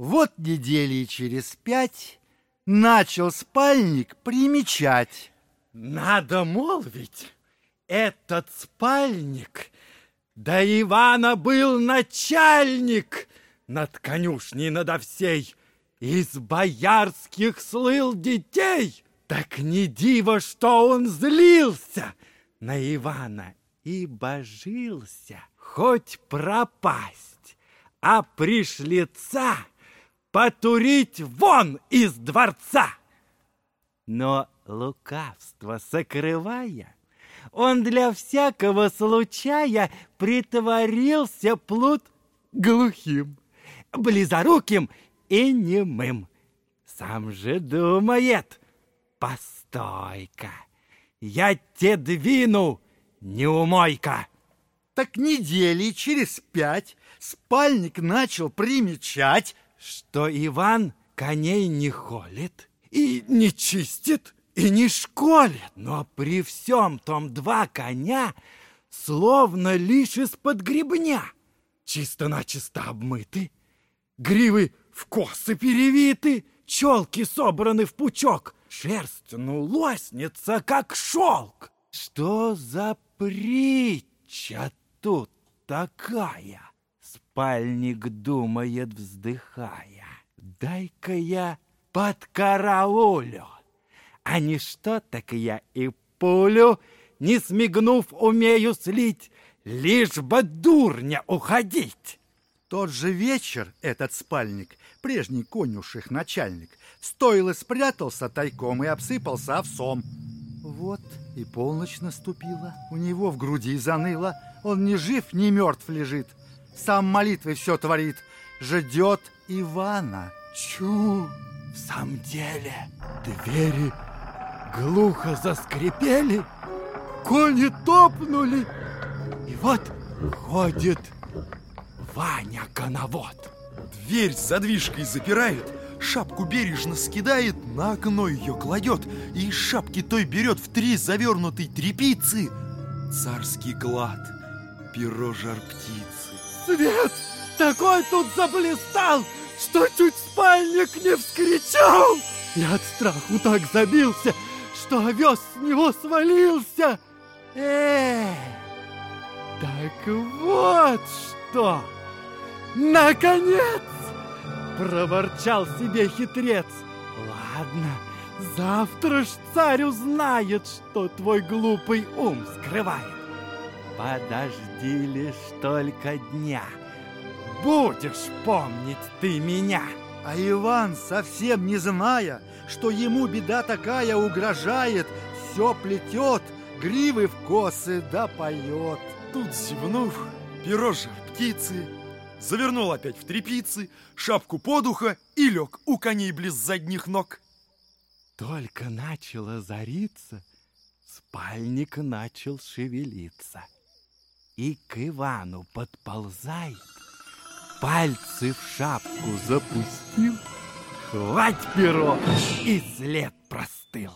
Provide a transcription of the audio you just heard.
Вот недели через пять начал спальник примечать. Надо молвить, этот спальник до Ивана был начальник над конюшней надо всей. Из боярских слыл детей. Так не диво, что он злился на Ивана и божился хоть пропасть, а пришлица потурить вон из дворца. Но лукавство сокрывая, он для всякого случая притворился плут глухим, близоруким и немым. Сам же думает, постой-ка, я те двину, неумойка. Так недели через пять спальник начал примечать, что Иван коней не холит и не чистит, и не школит, но при всем том два коня словно лишь из-под гребня, чисто-начисто обмыты, гривы в косы перевиты, челки собраны в пучок, шерсть ну лоснится, как шелк. Что за притча тут такая? Спальник думает, вздыхая. Дай-ка я под караулю. А не что, так я и пулю, не смигнув, умею слить, лишь бы дурня уходить. Тот же вечер этот спальник, прежний конюших начальник, стоило спрятался тайком и обсыпался овсом. Вот и полночь наступила, у него в груди заныло, он ни жив, ни мертв лежит, сам молитвы все творит, ждет Ивана. Чу, в самом деле, двери глухо заскрипели, кони топнули, и вот ходит Ваня коновод. Дверь с задвижкой запирает, шапку бережно скидает, на окно ее кладет и из шапки той берет в три завернутой трепицы царский клад, перо жар птицы. Свет такой тут заблистал, что чуть спальник не вскричал. Я от страху так забился, что овес с него свалился. Эй, так вот что! Наконец! Проворчал себе хитрец. Ладно, завтра ж царь узнает, что твой глупый ум скрывает. Подожди лишь только дня. Будешь помнить ты меня. А Иван, совсем не зная, что ему беда такая угрожает, все плетет, гривы в косы да поет. Тут зевнув, перо жар птицы, завернул опять в трепицы, шапку подуха и лег у коней близ задних ног. Только начало зариться, спальник начал шевелиться. И к Ивану подползает, пальцы в шапку запустил, хвать перо, и след простыл.